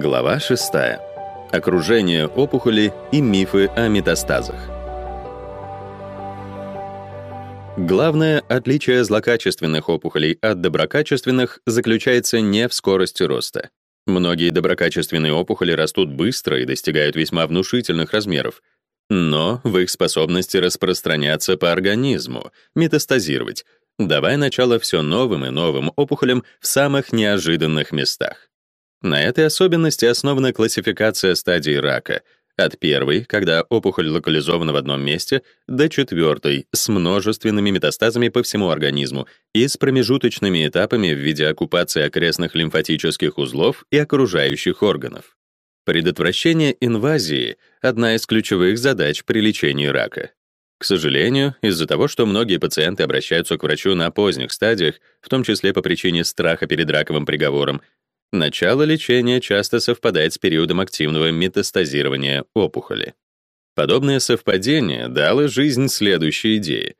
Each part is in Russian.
Глава 6. Окружение опухоли и мифы о метастазах. Главное отличие злокачественных опухолей от доброкачественных заключается не в скорости роста. Многие доброкачественные опухоли растут быстро и достигают весьма внушительных размеров, но в их способности распространяться по организму, метастазировать, давая начало все новым и новым опухолям в самых неожиданных местах. На этой особенности основана классификация стадий рака от первой, когда опухоль локализована в одном месте, до четвертой с множественными метастазами по всему организму и с промежуточными этапами в виде оккупации окрестных лимфатических узлов и окружающих органов. Предотвращение инвазии — одна из ключевых задач при лечении рака. К сожалению, из-за того, что многие пациенты обращаются к врачу на поздних стадиях, в том числе по причине страха перед раковым приговором, Начало лечения часто совпадает с периодом активного метастазирования опухоли. Подобное совпадение дало жизнь следующей идее.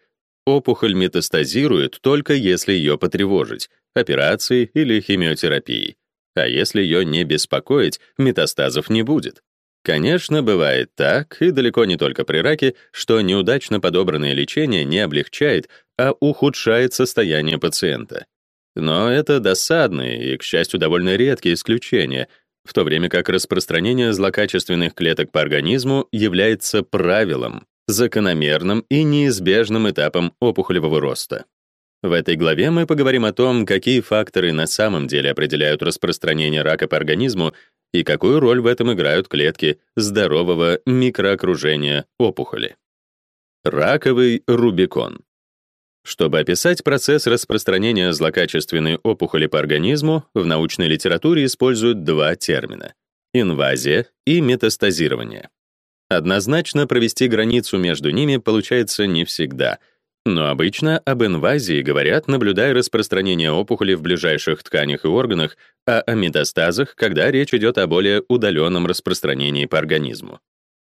Опухоль метастазирует только если ее потревожить, операцией или химиотерапией. А если ее не беспокоить, метастазов не будет. Конечно, бывает так, и далеко не только при раке, что неудачно подобранное лечение не облегчает, а ухудшает состояние пациента. Но это досадные и, к счастью, довольно редкие исключения, в то время как распространение злокачественных клеток по организму является правилом, закономерным и неизбежным этапом опухолевого роста. В этой главе мы поговорим о том, какие факторы на самом деле определяют распространение рака по организму и какую роль в этом играют клетки здорового микроокружения опухоли. Раковый рубикон. Чтобы описать процесс распространения злокачественной опухоли по организму, в научной литературе используют два термина — инвазия и метастазирование. Однозначно провести границу между ними получается не всегда, но обычно об инвазии говорят, наблюдая распространение опухоли в ближайших тканях и органах, а о метастазах, когда речь идет о более удаленном распространении по организму.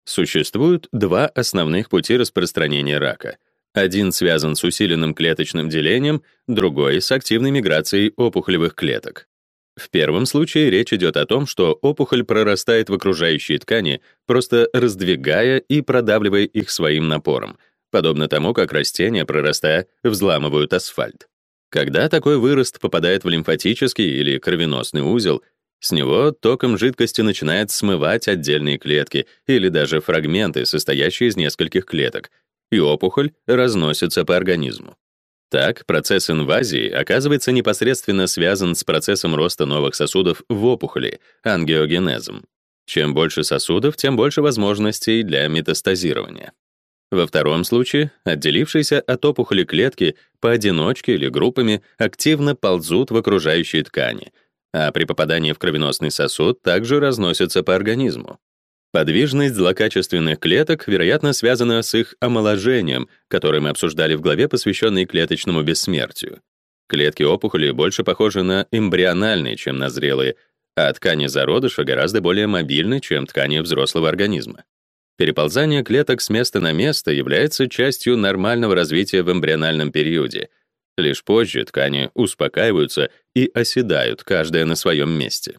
Существуют два основных пути распространения рака — один связан с усиленным клеточным делением, другой — с активной миграцией опухолевых клеток. В первом случае речь идет о том, что опухоль прорастает в окружающие ткани, просто раздвигая и продавливая их своим напором, подобно тому, как растения, прорастая, взламывают асфальт. Когда такой вырост попадает в лимфатический или кровеносный узел, с него током жидкости начинает смывать отдельные клетки или даже фрагменты, состоящие из нескольких клеток, и опухоль разносится по организму. Так, процесс инвазии оказывается непосредственно связан с процессом роста новых сосудов в опухоли, ангиогенезом. Чем больше сосудов, тем больше возможностей для метастазирования. Во втором случае отделившиеся от опухоли клетки поодиночке или группами активно ползут в окружающие ткани, а при попадании в кровеносный сосуд также разносятся по организму. Подвижность злокачественных клеток, вероятно, связана с их омоложением, которое мы обсуждали в главе, посвященной клеточному бессмертию. Клетки опухоли больше похожи на эмбриональные, чем на зрелые, а ткани зародыша гораздо более мобильны, чем ткани взрослого организма. Переползание клеток с места на место является частью нормального развития в эмбриональном периоде. Лишь позже ткани успокаиваются и оседают, каждая на своем месте.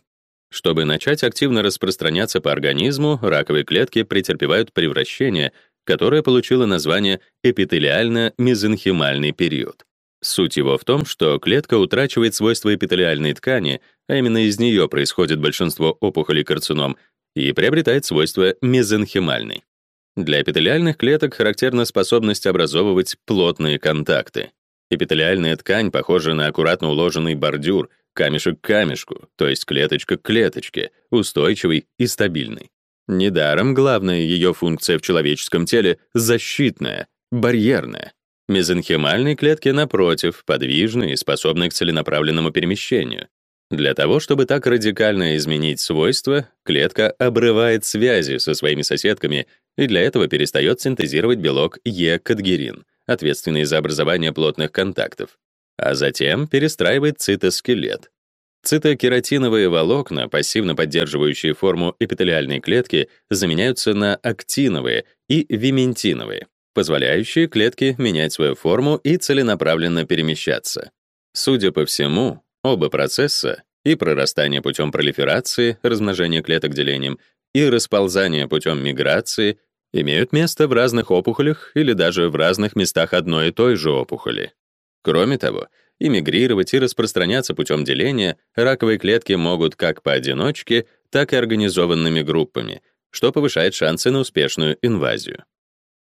Чтобы начать активно распространяться по организму, раковые клетки претерпевают превращение, которое получило название эпителиально-мезенхимальный период. Суть его в том, что клетка утрачивает свойства эпителиальной ткани, а именно из нее происходит большинство опухолей карцином, и приобретает свойства мезенхимальной. Для эпителиальных клеток характерна способность образовывать плотные контакты. Эпителиальная ткань похожа на аккуратно уложенный бордюр, камешек к камешку, то есть клеточка к клеточке, устойчивый и стабильный. Недаром главная ее функция в человеческом теле — защитная, барьерная. Мезенхимальные клетки, напротив, подвижны и способны к целенаправленному перемещению. Для того, чтобы так радикально изменить свойства, клетка обрывает связи со своими соседками и для этого перестает синтезировать белок Е-кадгерин, ответственный за образование плотных контактов а затем перестраивает цитоскелет. Цитокератиновые волокна, пассивно поддерживающие форму эпителиальной клетки, заменяются на актиновые и виментиновые, позволяющие клетке менять свою форму и целенаправленно перемещаться. Судя по всему, оба процесса и прорастание путем пролиферации, размножения клеток делением, и расползание путем миграции имеют место в разных опухолях или даже в разных местах одной и той же опухоли. Кроме того, иммигрировать и распространяться путем деления раковые клетки могут как поодиночке, так и организованными группами, что повышает шансы на успешную инвазию.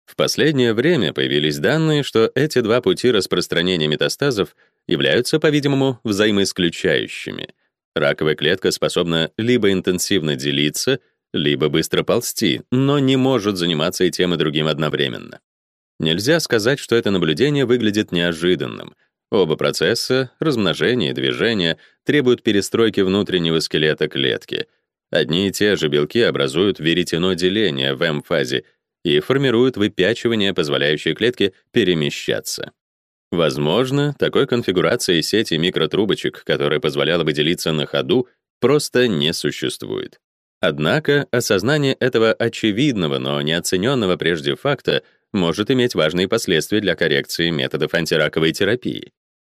В последнее время появились данные, что эти два пути распространения метастазов являются, по-видимому, взаимоисключающими. Раковая клетка способна либо интенсивно делиться, либо быстро ползти, но не может заниматься и тем, и другим одновременно. Нельзя сказать, что это наблюдение выглядит неожиданным. Оба процесса, размножение и движение, требуют перестройки внутреннего скелета клетки. Одни и те же белки образуют веретено деления в М-фазе и формируют выпячивание, позволяющее клетке перемещаться. Возможно, такой конфигурации сети микротрубочек, которая позволяла бы делиться на ходу, просто не существует. Однако осознание этого очевидного, но неоцененного прежде факта может иметь важные последствия для коррекции методов антираковой терапии.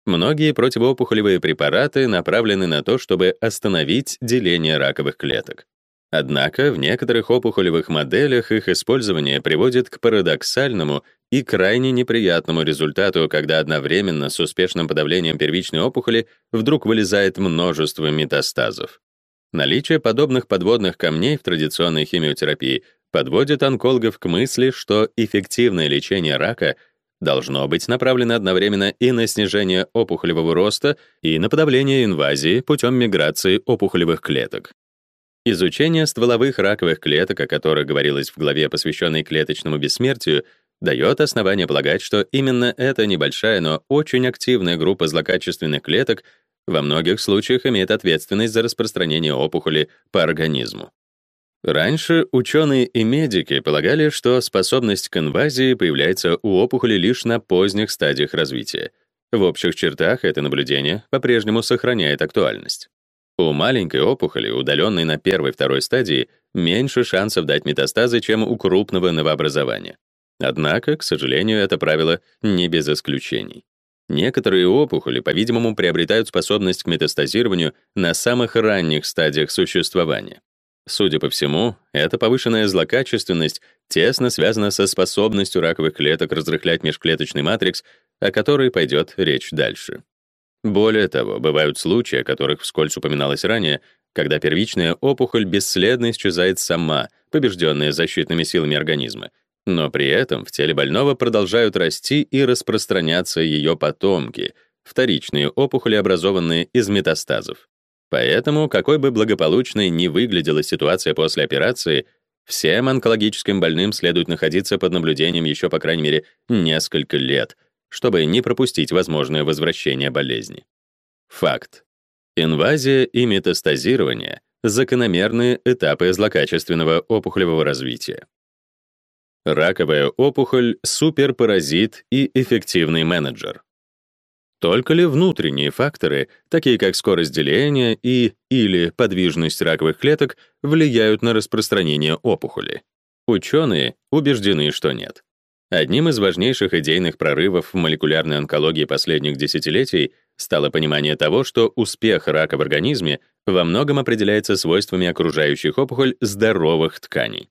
Многие противоопухолевые препараты направлены на то, чтобы остановить деление раковых клеток. Однако в некоторых опухолевых моделях их использование приводит к парадоксальному и крайне неприятному результату, когда одновременно с успешным подавлением первичной опухоли вдруг вылезает множество метастазов. Наличие подобных подводных камней в традиционной химиотерапии подводит онкологов к мысли, что эффективное лечение рака должно быть направлено одновременно и на снижение опухолевого роста, и на подавление инвазии путем миграции опухолевых клеток. Изучение стволовых раковых клеток, о которых говорилось в главе, посвященной клеточному бессмертию, дает основание полагать, что именно эта небольшая, но очень активная группа злокачественных клеток во многих случаях имеет ответственность за распространение опухоли по организму. Раньше ученые и медики полагали, что способность к инвазии появляется у опухоли лишь на поздних стадиях развития. В общих чертах это наблюдение по-прежнему сохраняет актуальность. У маленькой опухоли, удаленной на первой-второй стадии, меньше шансов дать метастазы, чем у крупного новообразования. Однако, к сожалению, это правило не без исключений. Некоторые опухоли, по-видимому, приобретают способность к метастазированию на самых ранних стадиях существования. Судя по всему, эта повышенная злокачественность тесно связана со способностью раковых клеток разрыхлять межклеточный матрикс, о которой пойдет речь дальше. Более того, бывают случаи, о которых вскользь упоминалось ранее, когда первичная опухоль бесследно исчезает сама, побежденная защитными силами организма, но при этом в теле больного продолжают расти и распространяться ее потомки, вторичные опухоли, образованные из метастазов. Поэтому, какой бы благополучной ни выглядела ситуация после операции, всем онкологическим больным следует находиться под наблюдением еще, по крайней мере, несколько лет, чтобы не пропустить возможное возвращение болезни. Факт. Инвазия и метастазирование — закономерные этапы злокачественного опухолевого развития. Раковая опухоль — суперпаразит и эффективный менеджер. Только ли внутренние факторы, такие как скорость деления и или подвижность раковых клеток, влияют на распространение опухоли? Ученые убеждены, что нет. Одним из важнейших идейных прорывов в молекулярной онкологии последних десятилетий стало понимание того, что успех рака в организме во многом определяется свойствами окружающих опухоль здоровых тканей.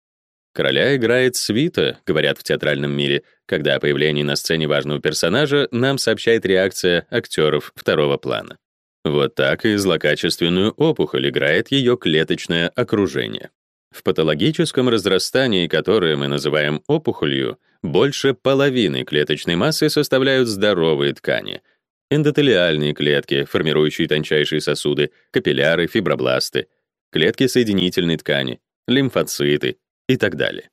Короля играет свита, говорят в театральном мире, когда о появлении на сцене важного персонажа нам сообщает реакция актеров второго плана. Вот так и злокачественную опухоль играет ее клеточное окружение. В патологическом разрастании, которое мы называем опухолью, больше половины клеточной массы составляют здоровые ткани — эндотелиальные клетки, формирующие тончайшие сосуды, капилляры, фибробласты, клетки соединительной ткани, лимфоциты, и так далее.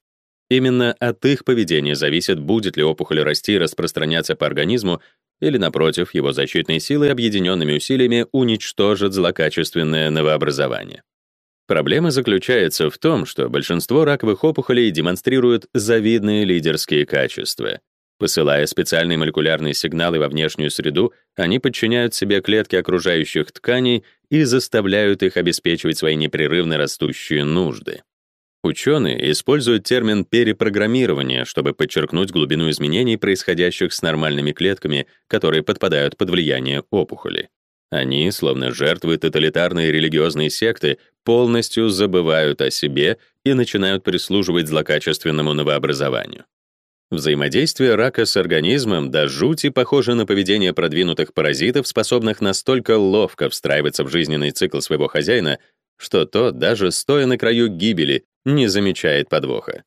Именно от их поведения зависит, будет ли опухоль расти и распространяться по организму, или, напротив, его защитные силы объединенными усилиями уничтожат злокачественное новообразование. Проблема заключается в том, что большинство раковых опухолей демонстрируют завидные лидерские качества. Посылая специальные молекулярные сигналы во внешнюю среду, они подчиняют себе клетки окружающих тканей и заставляют их обеспечивать свои непрерывно растущие нужды. Ученые используют термин перепрограммирование, чтобы подчеркнуть глубину изменений, происходящих с нормальными клетками, которые подпадают под влияние опухоли. Они, словно жертвы тоталитарной религиозной секты, полностью забывают о себе и начинают прислуживать злокачественному новообразованию. Взаимодействие рака с организмом до жути похоже на поведение продвинутых паразитов, способных настолько ловко встраиваться в жизненный цикл своего хозяина, что тот, даже стоя на краю гибели, не замечает подвоха.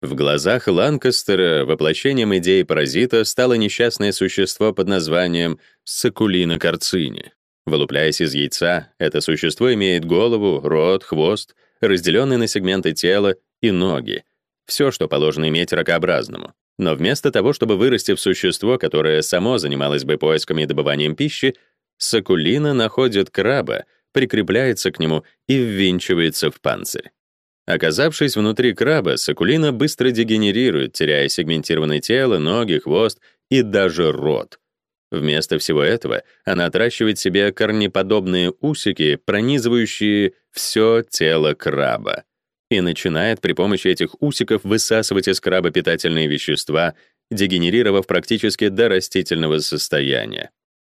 В глазах Ланкастера воплощением идеи паразита стало несчастное существо под названием Сакулина карцини. Вылупляясь из яйца, это существо имеет голову, рот, хвост, разделенный на сегменты тела и ноги, все, что положено иметь ракообразному. Но вместо того, чтобы вырасти в существо, которое само занималось бы поисками и добыванием пищи, Сакулина находит краба, прикрепляется к нему и ввинчивается в панцирь. Оказавшись внутри краба, Сакулина быстро дегенерирует, теряя сегментированное тело, ноги, хвост и даже рот. Вместо всего этого она отращивает себе корнеподобные усики, пронизывающие все тело краба и начинает при помощи этих усиков высасывать из краба питательные вещества, дегенерировав практически до растительного состояния.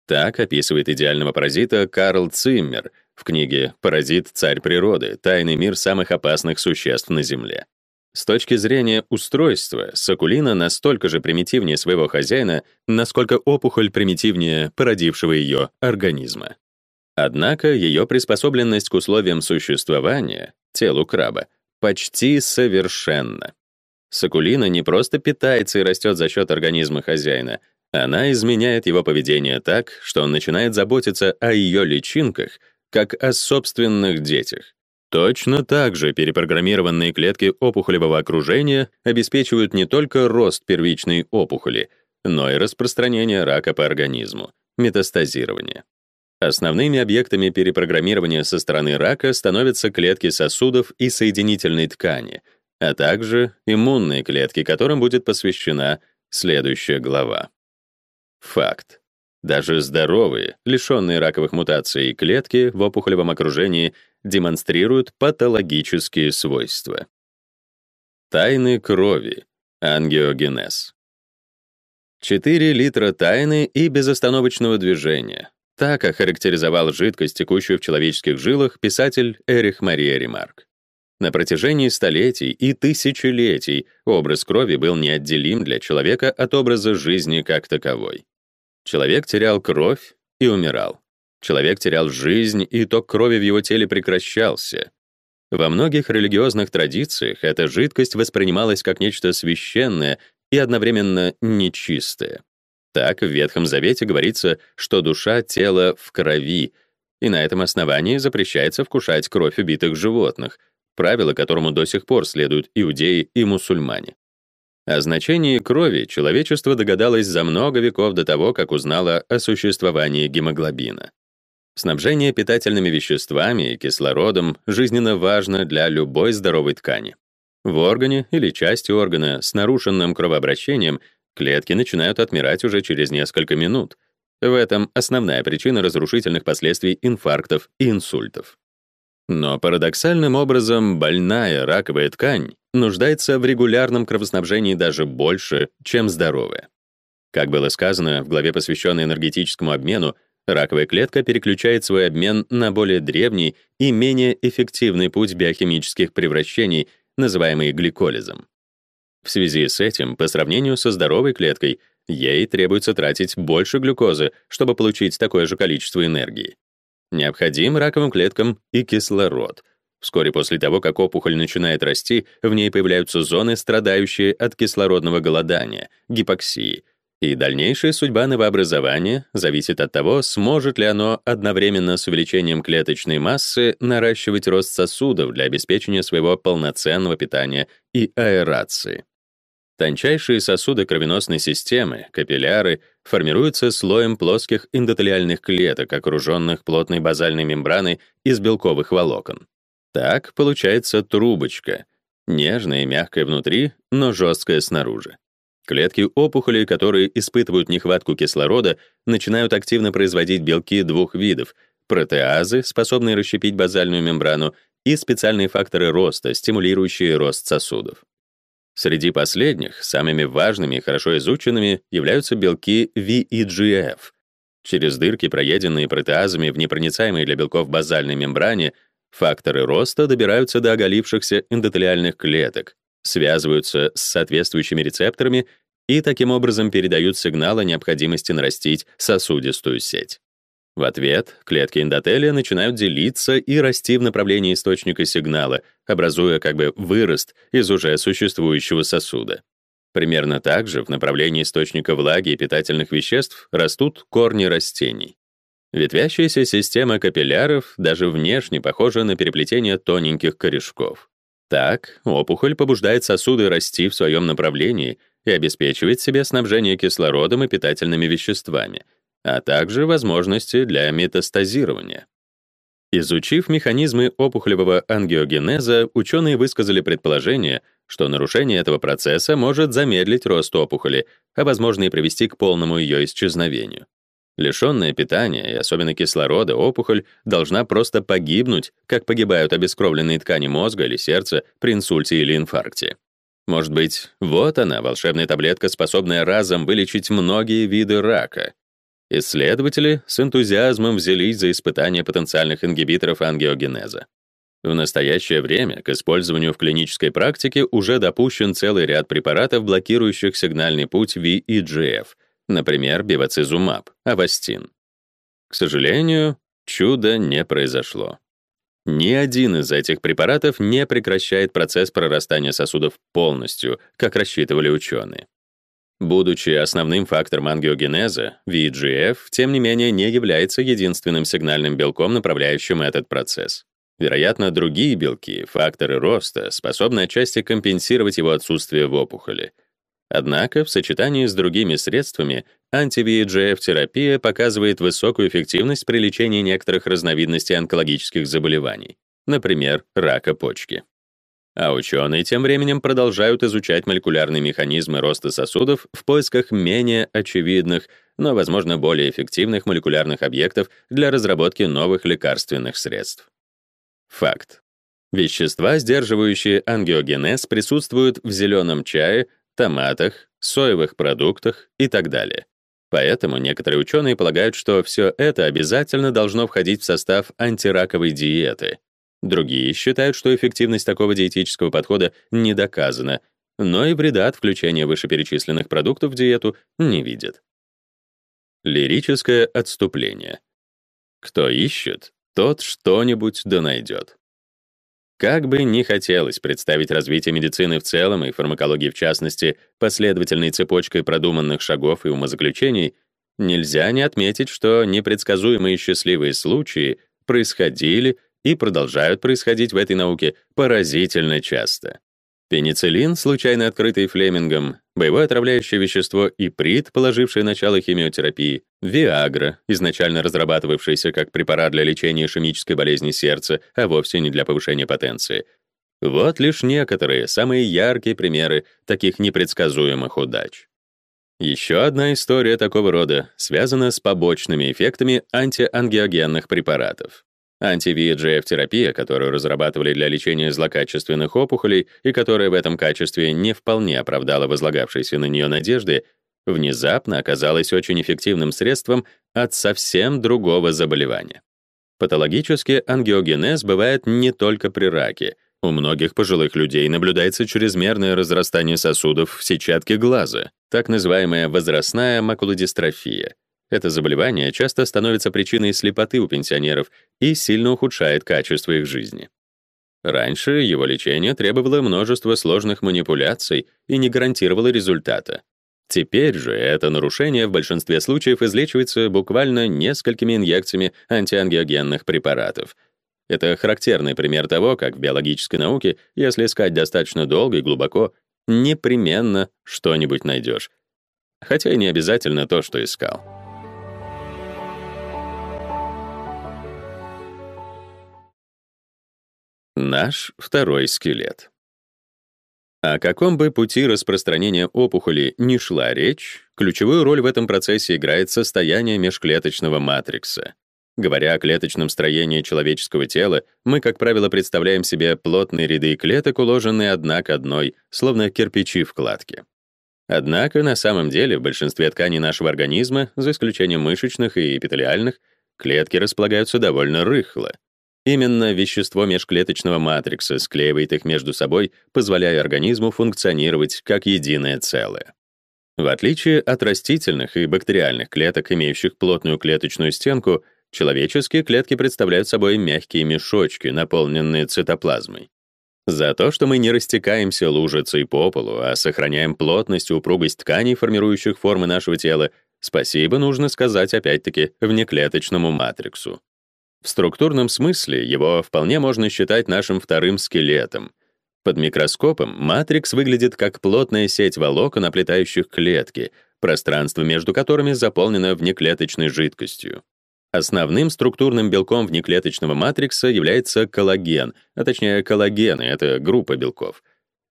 Так описывает идеального паразита Карл Циммер в книге «Паразит. Царь природы. Тайный мир самых опасных существ на Земле». С точки зрения устройства, сакулина настолько же примитивнее своего хозяина, насколько опухоль примитивнее породившего ее организма. Однако ее приспособленность к условиям существования, телу краба, почти совершенно. Сакулина не просто питается и растет за счет организма хозяина, она изменяет его поведение так, что он начинает заботиться о ее личинках, как о собственных детях. Точно так же перепрограммированные клетки опухолевого окружения обеспечивают не только рост первичной опухоли, но и распространение рака по организму, метастазирование. Основными объектами перепрограммирования со стороны рака становятся клетки сосудов и соединительной ткани, а также иммунные клетки, которым будет посвящена следующая глава. Факт. Даже здоровые, лишенные раковых мутаций клетки в опухолевом окружении демонстрируют патологические свойства. Тайны крови. Ангиогенез. 4 литра тайны и безостановочного движения. Так охарактеризовал жидкость, текущую в человеческих жилах, писатель Эрих Мария Ремарк. На протяжении столетий и тысячелетий образ крови был неотделим для человека от образа жизни как таковой. Человек терял кровь и умирал. Человек терял жизнь, и ток крови в его теле прекращался. Во многих религиозных традициях эта жидкость воспринималась как нечто священное и одновременно нечистое. Так в Ветхом Завете говорится, что душа тела в крови, и на этом основании запрещается вкушать кровь убитых животных, правило которому до сих пор следуют иудеи и мусульмане. О значении крови человечество догадалось за много веков до того, как узнало о существовании гемоглобина. Снабжение питательными веществами и кислородом жизненно важно для любой здоровой ткани. В органе или части органа с нарушенным кровообращением Клетки начинают отмирать уже через несколько минут. В этом основная причина разрушительных последствий инфарктов и инсультов. Но парадоксальным образом больная раковая ткань нуждается в регулярном кровоснабжении даже больше, чем здоровая. Как было сказано в главе, посвященной энергетическому обмену, раковая клетка переключает свой обмен на более древний и менее эффективный путь биохимических превращений, называемый гликолизом. В связи с этим, по сравнению со здоровой клеткой, ей требуется тратить больше глюкозы, чтобы получить такое же количество энергии. Необходим раковым клеткам и кислород. Вскоре после того, как опухоль начинает расти, в ней появляются зоны, страдающие от кислородного голодания, гипоксии, и дальнейшая судьба новообразования зависит от того, сможет ли оно одновременно с увеличением клеточной массы наращивать рост сосудов для обеспечения своего полноценного питания и аэрации. Тончайшие сосуды кровеносной системы, капилляры, формируются слоем плоских эндотелиальных клеток, окруженных плотной базальной мембраной из белковых волокон. Так получается трубочка, нежная и мягкая внутри, но жесткая снаружи. Клетки опухоли, которые испытывают нехватку кислорода, начинают активно производить белки двух видов — протеазы, способные расщепить базальную мембрану, и специальные факторы роста, стимулирующие рост сосудов. Среди последних самыми важными и хорошо изученными являются белки VEGF. Через дырки, проеденные протеазами в непроницаемой для белков базальной мембране, факторы роста добираются до оголившихся эндотелиальных клеток, связываются с соответствующими рецепторами и таким образом передают сигнал о необходимости нарастить сосудистую сеть. В ответ клетки эндотелия начинают делиться и расти в направлении источника сигнала, образуя как бы вырост из уже существующего сосуда. Примерно так же в направлении источника влаги и питательных веществ растут корни растений. Ветвящаяся система капилляров даже внешне похожа на переплетение тоненьких корешков. Так, опухоль побуждает сосуды расти в своем направлении и обеспечивает себе снабжение кислородом и питательными веществами — а также возможности для метастазирования. Изучив механизмы опухолевого ангиогенеза, ученые высказали предположение, что нарушение этого процесса может замедлить рост опухоли, а возможно и привести к полному ее исчезновению. Лишенная питания и особенно кислорода опухоль должна просто погибнуть, как погибают обескровленные ткани мозга или сердца при инсульте или инфаркте. Может быть, вот она, волшебная таблетка, способная разом вылечить многие виды рака. Исследователи с энтузиазмом взялись за испытание потенциальных ингибиторов ангиогенеза. В настоящее время к использованию в клинической практике уже допущен целый ряд препаратов, блокирующих сигнальный путь VEGF, например, бевацизумаб, авастин. К сожалению, чуда не произошло. Ни один из этих препаратов не прекращает процесс прорастания сосудов полностью, как рассчитывали ученые. Будучи основным фактором ангиогенеза, VEGF, тем не менее, не является единственным сигнальным белком, направляющим этот процесс. Вероятно, другие белки, факторы роста, способны отчасти компенсировать его отсутствие в опухоли. Однако, в сочетании с другими средствами, анти-VEGF-терапия показывает высокую эффективность при лечении некоторых разновидностей онкологических заболеваний, например, рака почки. А ученые тем временем продолжают изучать молекулярные механизмы роста сосудов в поисках менее очевидных, но, возможно, более эффективных молекулярных объектов для разработки новых лекарственных средств. Факт. Вещества, сдерживающие ангиогенез, присутствуют в зеленом чае, томатах, соевых продуктах и так далее. Поэтому некоторые ученые полагают, что все это обязательно должно входить в состав антираковой диеты, Другие считают, что эффективность такого диетического подхода не доказана, но и вреда от включения вышеперечисленных продуктов в диету не видят. Лирическое отступление. Кто ищет, тот что-нибудь да найдет. Как бы ни хотелось представить развитие медицины в целом и фармакологии в частности последовательной цепочкой продуманных шагов и умозаключений, нельзя не отметить, что непредсказуемые счастливые случаи происходили и продолжают происходить в этой науке поразительно часто. Пенициллин, случайно открытый Флемингом, боевое отравляющее вещество иприт, положившее начало химиотерапии, Виагра, изначально разрабатывавшийся как препарат для лечения ишемической болезни сердца, а вовсе не для повышения потенции. Вот лишь некоторые, самые яркие примеры таких непредсказуемых удач. Еще одна история такого рода связана с побочными эффектами антиангиогенных препаратов. Анти-VEGF-терапия, которую разрабатывали для лечения злокачественных опухолей и которая в этом качестве не вполне оправдала возлагавшиеся на нее надежды, внезапно оказалась очень эффективным средством от совсем другого заболевания. Патологический ангиогенез бывает не только при раке. У многих пожилых людей наблюдается чрезмерное разрастание сосудов в сетчатке глаза, так называемая возрастная макулодистрофия — это заболевание часто становится причиной слепоты у пенсионеров и сильно ухудшает качество их жизни. Раньше его лечение требовало множества сложных манипуляций и не гарантировало результата. Теперь же это нарушение в большинстве случаев излечивается буквально несколькими инъекциями антиангиогенных препаратов. Это характерный пример того, как в биологической науке, если искать достаточно долго и глубоко, непременно что-нибудь найдешь. Хотя и не обязательно то, что искал. Наш второй скелет. О каком бы пути распространения опухоли ни шла речь, ключевую роль в этом процессе играет состояние межклеточного матрикса. Говоря о клеточном строении человеческого тела, мы, как правило, представляем себе плотные ряды клеток, уложенные одна к одной, словно кирпичи в кладке. Однако на самом деле в большинстве тканей нашего организма, за исключением мышечных и эпителиальных, клетки располагаются довольно рыхло. Именно вещество межклеточного матрикса склеивает их между собой, позволяя организму функционировать как единое целое. В отличие от растительных и бактериальных клеток, имеющих плотную клеточную стенку, человеческие клетки представляют собой мягкие мешочки, наполненные цитоплазмой. За то, что мы не растекаемся лужицей по полу, а сохраняем плотность и упругость тканей, формирующих формы нашего тела, спасибо нужно сказать опять-таки внеклеточному матриксу. В структурном смысле его вполне можно считать нашим вторым скелетом — под микроскопом матрикс выглядит как плотная сеть волокон, оплетающих клетки, пространство между которыми заполнено внеклеточной жидкостью. Основным структурным белком внеклеточного матрикса является коллаген, а точнее коллагены — это группа белков.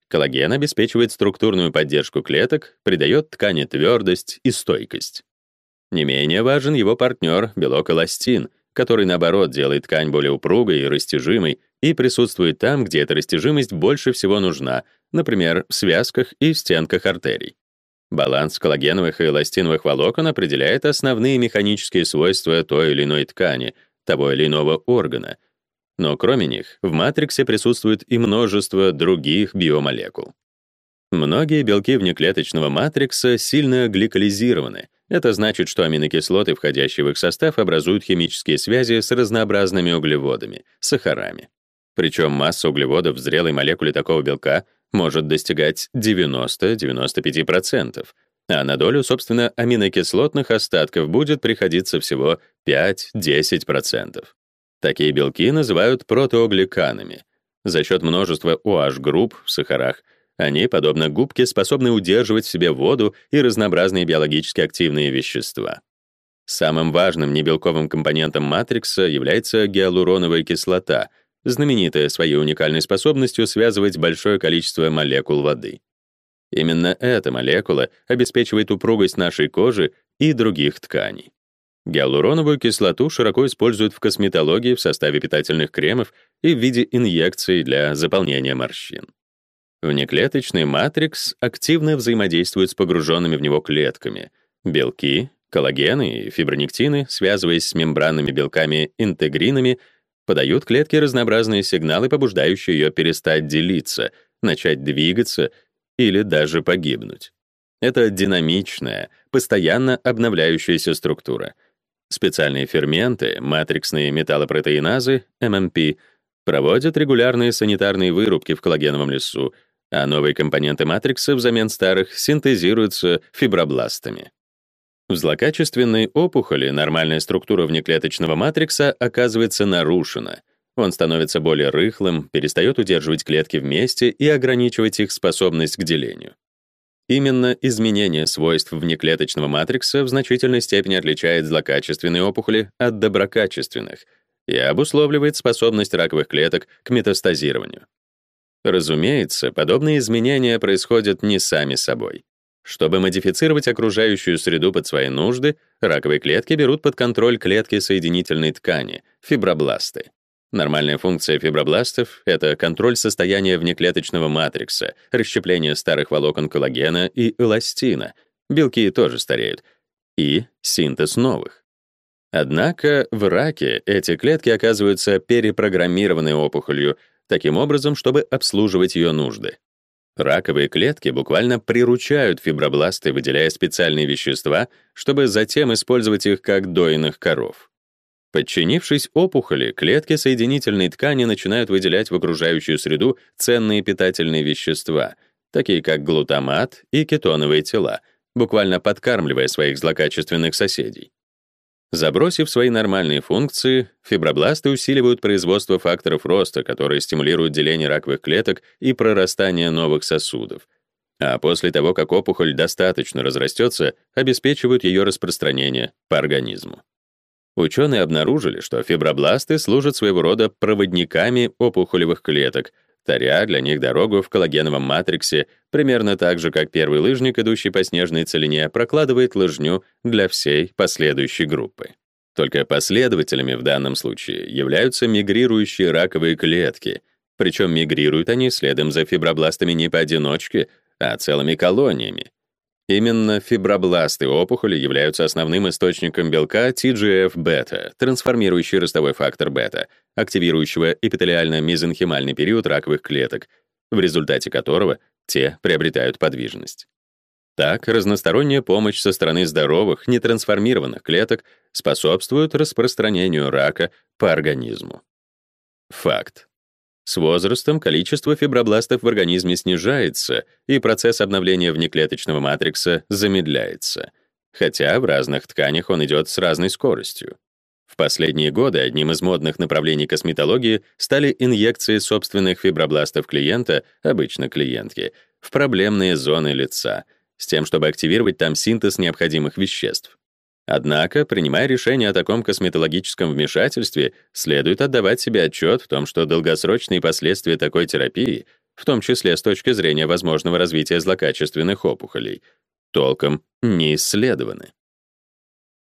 Коллаген обеспечивает структурную поддержку клеток, придает ткани твердость и стойкость. Не менее важен его партнер — белок эластин — который, наоборот, делает ткань более упругой и растяжимой и присутствует там, где эта растяжимость больше всего нужна, например, в связках и стенках артерий. Баланс коллагеновых и эластиновых волокон определяет основные механические свойства той или иной ткани, того или иного органа. Но кроме них, в матриксе присутствует и множество других биомолекул. Многие белки внеклеточного матрикса сильно гликолизированы, это значит, что аминокислоты, входящие в их состав, образуют химические связи с разнообразными углеводами, сахарами. Причем масса углеводов в зрелой молекуле такого белка может достигать 90-95%, а на долю, собственно, аминокислотных остатков будет приходиться всего 5-10%. Такие белки называют протеогликанами. За счет множества OH-групп в сахарах они, подобно губке, способны удерживать в себе воду и разнообразные биологически активные вещества. Самым важным небелковым компонентом матрикса является гиалуроновая кислота, знаменитая своей уникальной способностью связывать большое количество молекул воды. Именно эта молекула обеспечивает упругость нашей кожи и других тканей. Гиалуроновую кислоту широко используют в косметологии в составе питательных кремов и в виде инъекций для заполнения морщин. Внеклеточный матрикс активно взаимодействует с погруженными в него клетками. Белки, коллагены и фибронектины, связываясь с мембранными белками-интегринами, подают клетке разнообразные сигналы, побуждающие ее перестать делиться, начать двигаться или даже погибнуть. Это динамичная, постоянно обновляющаяся структура. Специальные ферменты, матриксные металлопротеиназы, ММП, проводят регулярные санитарные вырубки в коллагеновом лесу, а новые компоненты матрикса взамен старых синтезируются фибробластами. В злокачественной опухоли нормальная структура внеклеточного матрикса оказывается нарушена. Он становится более рыхлым, перестает удерживать клетки вместе и ограничивать их способность к делению. Именно изменение свойств внеклеточного матрикса в значительной степени отличает злокачественные опухоли от доброкачественных и обусловливает способность раковых клеток к метастазированию. Разумеется, подобные изменения происходят не сами собой. Чтобы модифицировать окружающую среду под свои нужды, раковые клетки берут под контроль клетки соединительной ткани, фибробласты. Нормальная функция фибробластов — это контроль состояния внеклеточного матрикса, расщепление старых волокон коллагена и эластина, белки тоже стареют, и синтез новых. Однако в раке эти клетки оказываются перепрограммированы опухолью, таким образом, чтобы обслуживать ее нужды. Раковые клетки буквально приручают фибробласты, выделяя специальные вещества, чтобы затем использовать их как дойных коров. Подчинившись опухоли, клетки соединительной ткани начинают выделять в окружающую среду ценные питательные вещества, такие как глутамат и кетоновые тела, буквально подкармливая своих злокачественных соседей. Забросив свои нормальные функции, фибробласты усиливают производство факторов роста, которые стимулируют деление раковых клеток и прорастание новых сосудов. А после того, как опухоль достаточно разрастется, обеспечивают ее распространение по организму. Ученые обнаружили, что фибробласты служат своего рода проводниками опухолевых клеток, таря для них дорогу в коллагеновом матриксе, примерно так же, как первый лыжник, идущий по снежной целине, прокладывает лыжню для всей последующей группы. Только последователями в данном случае являются мигрирующие раковые клетки, причем мигрируют они следом за фибробластами не поодиночке, а целыми колониями. Именно фибробласты опухоли являются основным источником белка TGF-бета, трансформирующий ростовой фактор бета, активирующего эпителиально-мезенхимальный период раковых клеток, в результате которого те приобретают подвижность. Так, разносторонняя помощь со стороны здоровых, нетрансформированных клеток способствует распространению рака по организму. Факт. С возрастом количество фибробластов в организме снижается, и процесс обновления внеклеточного матрикса замедляется, хотя в разных тканях он идет с разной скоростью. В последние годы одним из модных направлений косметологии стали инъекции собственных фибробластов клиента, обычно клиентки, в проблемные зоны лица, с тем, чтобы активировать там синтез необходимых веществ. Однако, принимая решение о таком косметологическом вмешательстве, следует отдавать себе отчет в том, что долгосрочные последствия такой терапии, в том числе с точки зрения возможного развития злокачественных опухолей, толком не исследованы.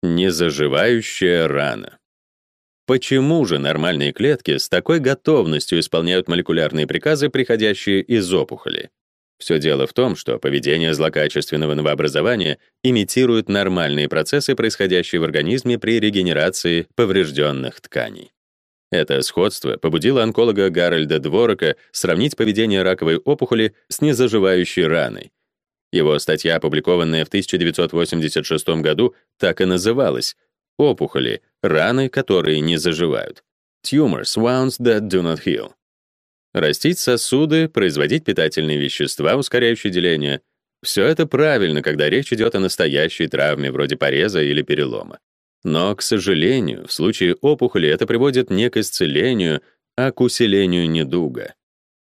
Незаживающая рана. Почему же нормальные клетки с такой готовностью исполняют молекулярные приказы, приходящие из опухоли? Все дело в том, что поведение злокачественного новообразования имитирует нормальные процессы, происходящие в организме при регенерации поврежденных тканей. Это сходство побудило онколога Гарольда Дворока сравнить поведение раковой опухоли с незаживающей раной. Его статья, опубликованная в 1986 году, так и называлась «Опухоли, раны, которые не заживают». Tumors, wounds that do not heal. Растить сосуды, производить питательные вещества, ускоряющие деление — все это правильно, когда речь идет о настоящей травме, вроде пореза или перелома. Но, к сожалению, в случае опухоли это приводит не к исцелению, а к усилению недуга.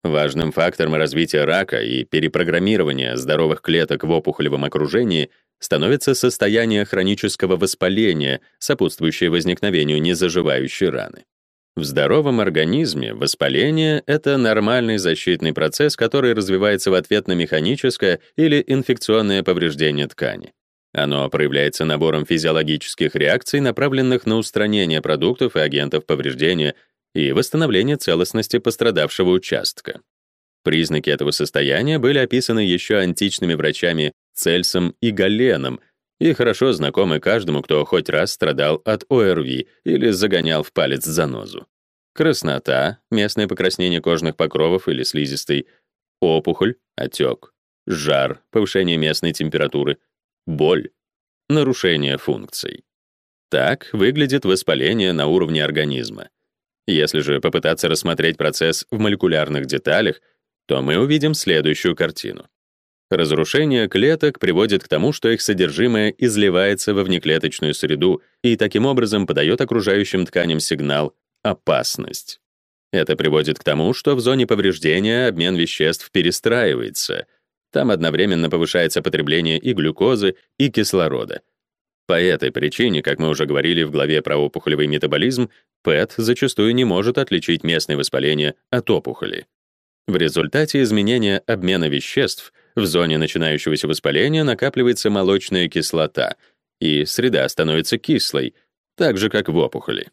Важным фактором развития рака и перепрограммирования здоровых клеток в опухолевом окружении становится состояние хронического воспаления, сопутствующее возникновению незаживающей раны. В здоровом организме воспаление — это нормальный защитный процесс, который развивается в ответ на механическое или инфекционное повреждение ткани. Оно проявляется набором физиологических реакций, направленных на устранение продуктов и агентов повреждения и восстановление целостности пострадавшего участка. Признаки этого состояния были описаны еще античными врачами Цельсом и Галеном и хорошо знакомы каждому, кто хоть раз страдал от ОРВИ или загонял в палец занозу. Краснота, местное покраснение кожных покровов или слизистой, опухоль, отек, жар, повышение местной температуры, боль, нарушение функций. Так выглядит воспаление на уровне организма. Если же попытаться рассмотреть процесс в молекулярных деталях, то мы увидим следующую картину. Разрушение клеток приводит к тому, что их содержимое изливается во внеклеточную среду и таким образом подает окружающим тканям сигнал «опасность». Это приводит к тому, что в зоне повреждения обмен веществ перестраивается. Там одновременно повышается потребление и глюкозы, и кислорода. По этой причине, как мы уже говорили в главе про опухолевый метаболизм, ПЭТ зачастую не может отличить местное воспаление от опухоли. В результате изменения обмена веществ в зоне начинающегося воспаления накапливается молочная кислота, и среда становится кислой, так же, как в опухоли.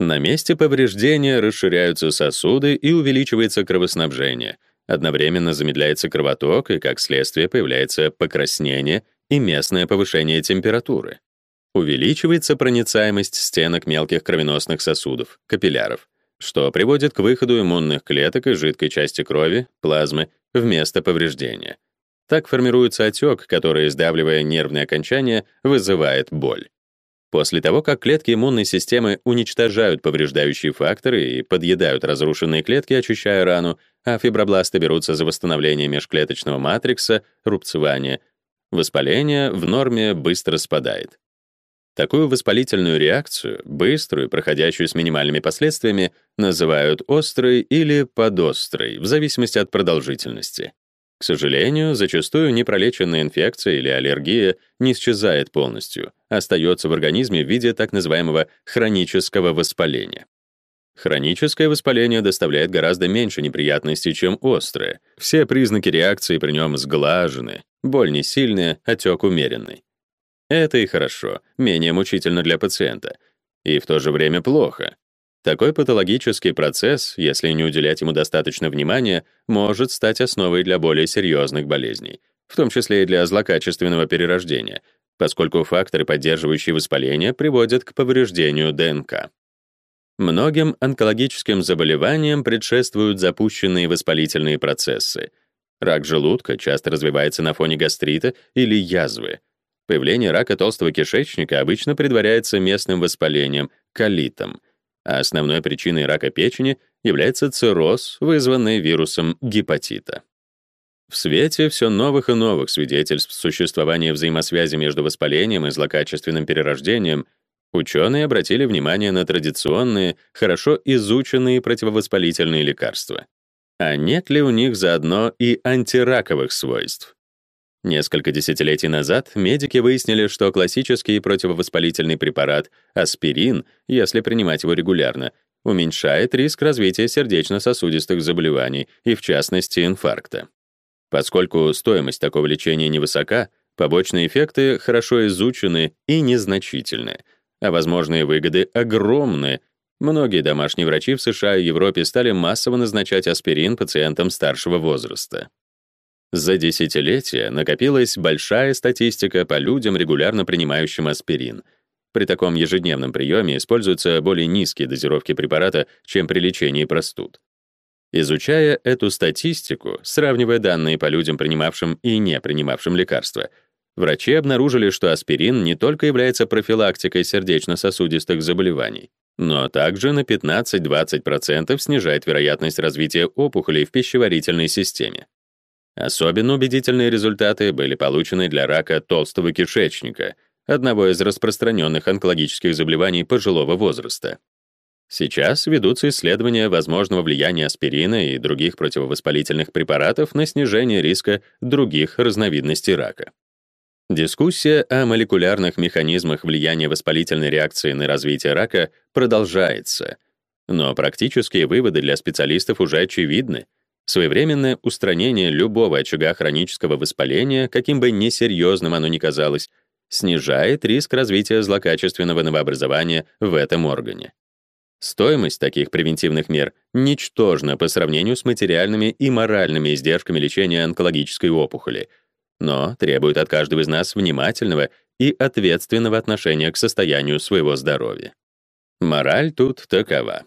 На месте повреждения расширяются сосуды и увеличивается кровоснабжение. Одновременно замедляется кровоток, и как следствие появляется покраснение и местное повышение температуры. Увеличивается проницаемость стенок мелких кровеносных сосудов, капилляров, что приводит к выходу иммунных клеток из жидкой части крови, плазмы, в место повреждения. Так формируется отек, который, сдавливая нервные окончания, вызывает боль. После того, как клетки иммунной системы уничтожают повреждающие факторы и подъедают разрушенные клетки, очищая рану, а фибробласты берутся за восстановление межклеточного матрикса, рубцевание, воспаление в норме быстро спадает. Такую воспалительную реакцию, быструю, проходящую с минимальными последствиями, называют острой или подострой, в зависимости от продолжительности. К сожалению, зачастую непролеченная инфекция или аллергия не исчезает полностью, остается в организме в виде так называемого хронического воспаления. Хроническое воспаление доставляет гораздо меньше неприятностей, чем острое. Все признаки реакции при нем сглажены, боль не сильная, отек умеренный. Это и хорошо, менее мучительно для пациента. И в то же время плохо. Такой патологический процесс, если не уделять ему достаточно внимания, может стать основой для более серьезных болезней, в том числе и для злокачественного перерождения, поскольку факторы, поддерживающие воспаление, приводят к повреждению ДНК. Многим онкологическим заболеваниям предшествуют запущенные воспалительные процессы. Рак желудка часто развивается на фоне гастрита или язвы. Появление рака толстого кишечника обычно предваряется местным воспалением, колитом, а основной причиной рака печени является цирроз, вызванный вирусом гепатита. В свете все новых и новых свидетельств существования взаимосвязи между воспалением и злокачественным перерождением ученые обратили внимание на традиционные, хорошо изученные противовоспалительные лекарства. А нет ли у них заодно и антираковых свойств? Несколько десятилетий назад медики выяснили, что классический противовоспалительный препарат аспирин, если принимать его регулярно, уменьшает риск развития сердечно-сосудистых заболеваний и, в частности, инфаркта. Поскольку стоимость такого лечения невысока, побочные эффекты хорошо изучены и незначительны, а возможные выгоды огромны. Многие домашние врачи в США и Европе стали массово назначать аспирин пациентам старшего возраста. За десятилетия накопилась большая статистика по людям, регулярно принимающим аспирин. При таком ежедневном приеме используются более низкие дозировки препарата, чем при лечении простуд. Изучая эту статистику, сравнивая данные по людям, принимавшим и не принимавшим лекарства, врачи обнаружили, что аспирин не только является профилактикой сердечно-сосудистых заболеваний, но также на 15-20% снижает вероятность развития опухолей в пищеварительной системе. Особенно убедительные результаты были получены для рака толстого кишечника, одного из распространенных онкологических заболеваний пожилого возраста. Сейчас ведутся исследования возможного влияния аспирина и других противовоспалительных препаратов на снижение риска других разновидностей рака. Дискуссия о молекулярных механизмах влияния воспалительной реакции на развитие рака продолжается, но практические выводы для специалистов уже очевидны. Своевременное устранение любого очага хронического воспаления, каким бы несерьезным оно ни казалось, снижает риск развития злокачественного новообразования в этом органе. Стоимость таких превентивных мер ничтожна по сравнению с материальными и моральными издержками лечения онкологической опухоли, но требует от каждого из нас внимательного и ответственного отношения к состоянию своего здоровья. Мораль тут такова.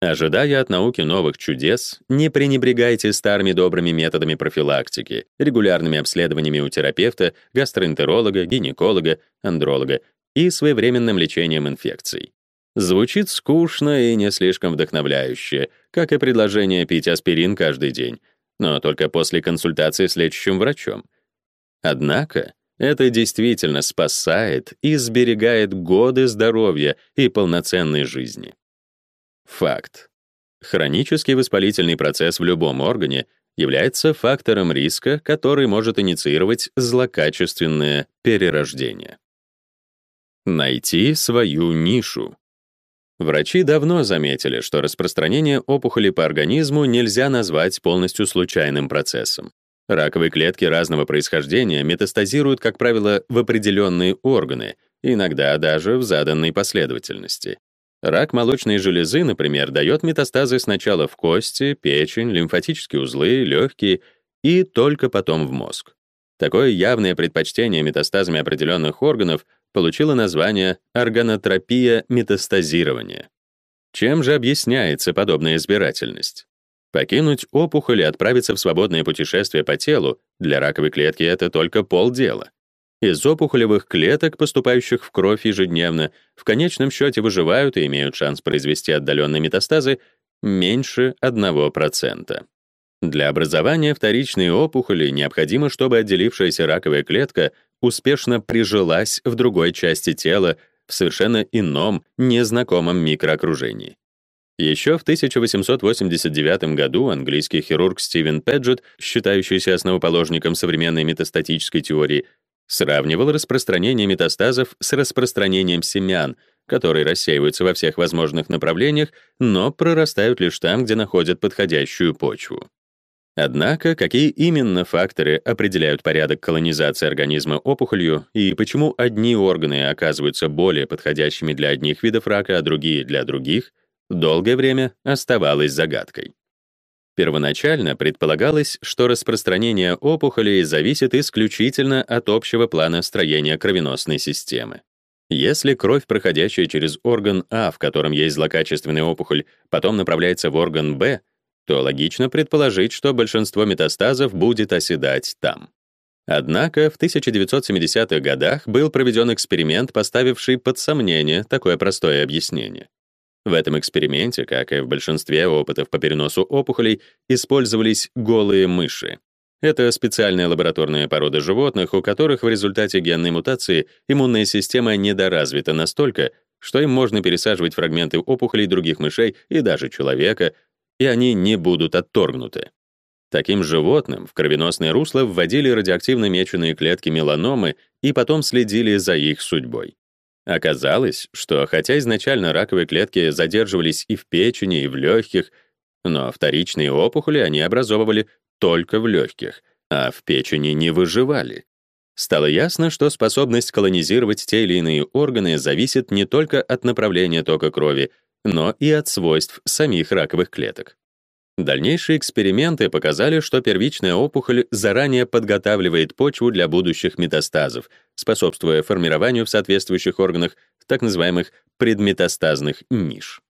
Ожидая от науки новых чудес, не пренебрегайте старыми добрыми методами профилактики, регулярными обследованиями у терапевта, гастроэнтеролога, гинеколога, андролога и своевременным лечением инфекций. Звучит скучно и не слишком вдохновляюще, как и предложение пить аспирин каждый день, но только после консультации с лечащим врачом. Однако это действительно спасает и сберегает годы здоровья и полноценной жизни. Факт. Хронический воспалительный процесс в любом органе является фактором риска, который может инициировать злокачественное перерождение. Найти свою нишу. Врачи давно заметили, что распространение опухоли по организму нельзя назвать полностью случайным процессом. Раковые клетки разного происхождения метастазируют, как правило, в определенные органы, иногда даже в заданной последовательности. Рак молочной железы, например, дает метастазы сначала в кости, печень, лимфатические узлы, легкие и только потом в мозг. Такое явное предпочтение метастазами определенных органов получила название органотропия метастазирования. Чем же объясняется подобная избирательность? Покинуть опухоль и отправиться в свободное путешествие по телу для раковой клетки это только полдела. Из опухолевых клеток, поступающих в кровь ежедневно, в конечном счете выживают и имеют шанс произвести отдаленные метастазы меньше 1%. Для образования вторичной опухоли необходимо, чтобы отделившаяся раковая клетка успешно прижилась в другой части тела в совершенно ином, незнакомом микроокружении. Еще в 1889 году английский хирург Стивен Педжет, считающийся основоположником современной метастатической теории, сравнивал распространение метастазов с распространением семян, которые рассеиваются во всех возможных направлениях, но прорастают лишь там, где находят подходящую почву. Однако, какие именно факторы определяют порядок колонизации организма опухолью и почему одни органы оказываются более подходящими для одних видов рака, а другие — для других, долгое время оставалось загадкой. Первоначально предполагалось, что распространение опухолей зависит исключительно от общего плана строения кровеносной системы. Если кровь, проходящая через орган А, в котором есть злокачественная опухоль, потом направляется в орган Б, то логично предположить, что большинство метастазов будет оседать там. Однако в 1970-х годах был проведен эксперимент, поставивший под сомнение такое простое объяснение. В этом эксперименте, как и в большинстве опытов по переносу опухолей, использовались голые мыши. Это специальная лабораторная порода животных, у которых в результате генной мутации иммунная система недоразвита настолько, что им можно пересаживать фрагменты опухолей других мышей и даже человека, и они не будут отторгнуты. Таким животным в кровеносное русло вводили радиоактивно меченые клетки меланомы и потом следили за их судьбой. Оказалось, что хотя изначально раковые клетки задерживались и в печени, и в легких, но вторичные опухоли они образовывали только в легких, а в печени не выживали. Стало ясно, что способность колонизировать те или иные органы зависит не только от направления тока крови, но и от свойств самих раковых клеток. Дальнейшие эксперименты показали, что первичная опухоль заранее подготавливает почву для будущих метастазов, способствуя формированию в соответствующих органах так называемых предметастазных ниш.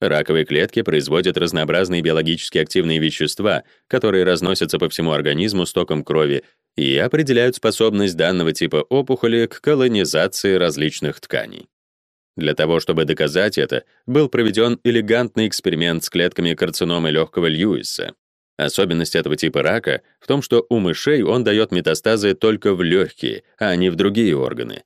Раковые клетки производят разнообразные биологически активные вещества, которые разносятся по всему организму с током крови и определяют способность данного типа опухоли к колонизации различных тканей. Для того, чтобы доказать это, был проведен элегантный эксперимент с клетками карциномы легкого Льюиса. Особенность этого типа рака в том, что у мышей он дает метастазы только в легкие, а не в другие органы.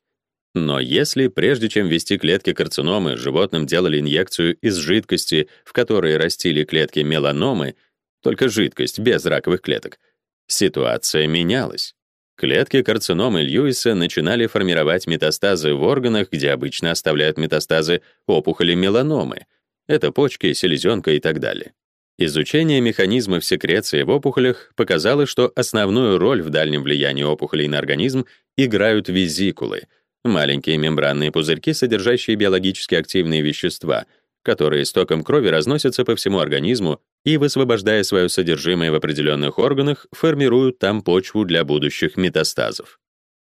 Но если прежде чем ввести клетки карциномы, животным делали инъекцию из жидкости, в которой растили клетки меланомы, только жидкость без раковых клеток, ситуация менялась. Клетки карциномы Льюиса начинали формировать метастазы в органах, где обычно оставляют метастазы опухоли меланомы. Это почки, селезенка и так далее. Изучение механизмов секреции в опухолях показало, что основную роль в дальнем влиянии опухолей на организм играют визикулы — маленькие мембранные пузырьки, содержащие биологически активные вещества, которые с крови разносятся по всему организму и, высвобождая свое содержимое в определенных органах, формируют там почву для будущих метастазов.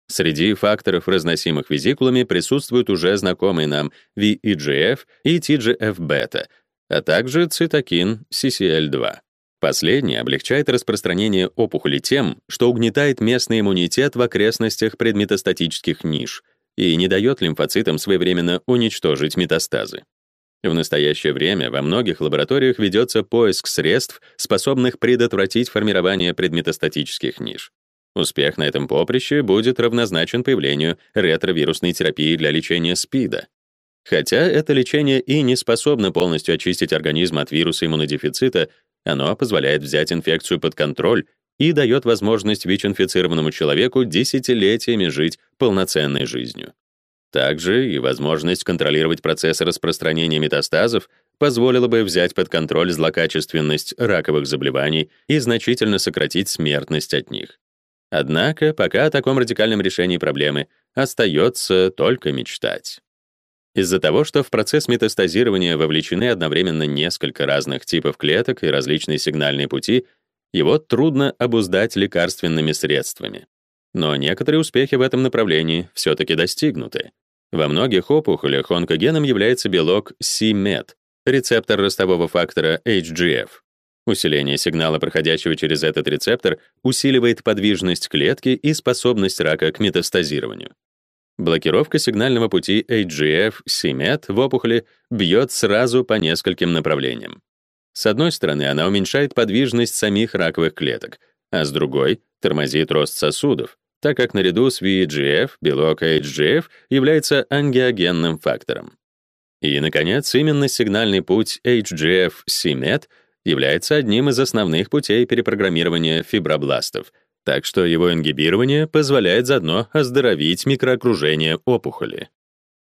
Среди факторов, разносимых визикулами, присутствуют уже знакомые нам VEGF и TGF-бета, а также цитокин CCL2. Последний облегчает распространение опухоли тем, что угнетает местный иммунитет в окрестностях предметастатических ниш и не дает лимфоцитам своевременно уничтожить метастазы. В настоящее время во многих лабораториях ведется поиск средств, способных предотвратить формирование предметастатических ниш. Успех на этом поприще будет равнозначен появлению ретровирусной терапии для лечения СПИДа. Хотя это лечение и не способно полностью очистить организм от вируса иммунодефицита, оно позволяет взять инфекцию под контроль и дает возможность ВИЧ-инфицированному человеку десятилетиями жить полноценной жизнью. Также и возможность контролировать процессы распространения метастазов позволила бы взять под контроль злокачественность раковых заболеваний и значительно сократить смертность от них. Однако пока о таком радикальном решении проблемы остается только мечтать. Из-за того, что в процесс метастазирования вовлечены одновременно несколько разных типов клеток и различные сигнальные пути, его трудно обуздать лекарственными средствами. Но некоторые успехи в этом направлении все-таки достигнуты. Во многих опухолях онкогеном является белок c-MET, рецептор ростового фактора HGF. Усиление сигнала, проходящего через этот рецептор, усиливает подвижность клетки и способность рака к метастазированию. Блокировка сигнального пути HGF-c-MET в опухоли бьет сразу по нескольким направлениям. С одной стороны, она уменьшает подвижность самих раковых клеток, а с другой — тормозит рост сосудов, так как наряду с VEGF белок HGF является ангиогенным фактором. И, наконец, именно сигнальный путь HGF-c-MET является одним из основных путей перепрограммирования фибробластов, так что его ингибирование позволяет заодно оздоровить микроокружение опухоли.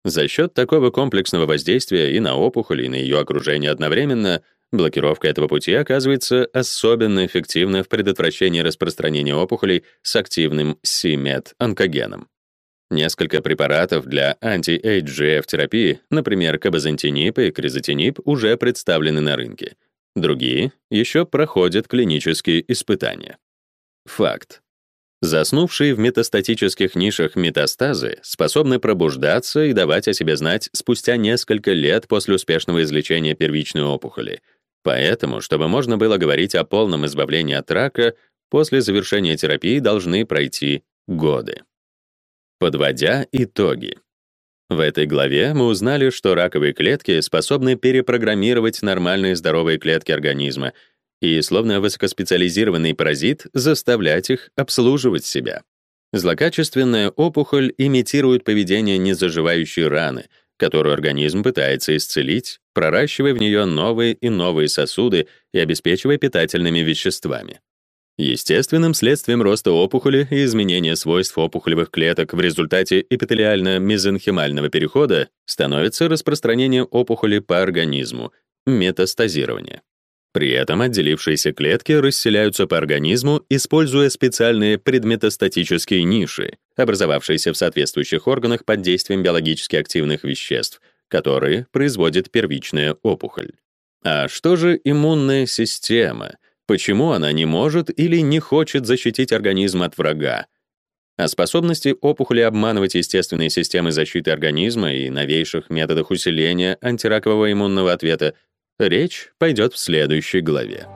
За счет такого комплексного воздействия и на опухоль, и на ее окружение одновременно Блокировка этого пути оказывается особенно эффективна в предотвращении распространения опухолей с активным c-MET-онкогеном. Несколько препаратов для анти-HGF-терапии, например, кабазантинип и кризотинип, уже представлены на рынке. Другие еще проходят клинические испытания. Факт. Заснувшие в метастатических нишах метастазы способны пробуждаться и давать о себе знать спустя несколько лет после успешного излечения первичной опухоли. Поэтому, чтобы можно было говорить о полном избавлении от рака, после завершения терапии должны пройти годы. Подводя итоги. В этой главе мы узнали, что раковые клетки способны перепрограммировать нормальные здоровые клетки организма и, словно высокоспециализированный паразит, заставлять их обслуживать себя. Злокачественная опухоль имитирует поведение незаживающей раны, которую организм пытается исцелить, проращивая в нее новые и новые сосуды и обеспечивая питательными веществами. Естественным следствием роста опухоли и изменения свойств опухолевых клеток в результате эпителиально-мезенхимального перехода становится распространение опухоли по организму, метастазирование. При этом отделившиеся клетки расселяются по организму, используя специальные предметастатические ниши, образовавшиеся в соответствующих органах под действием биологически активных веществ, которые производит первичная опухоль. А что же иммунная система? Почему она не может или не хочет защитить организм от врага? О способности опухоли обманывать естественные системы защиты организма и новейших методах усиления антиракового иммунного ответа Речь пойдет в следующей главе.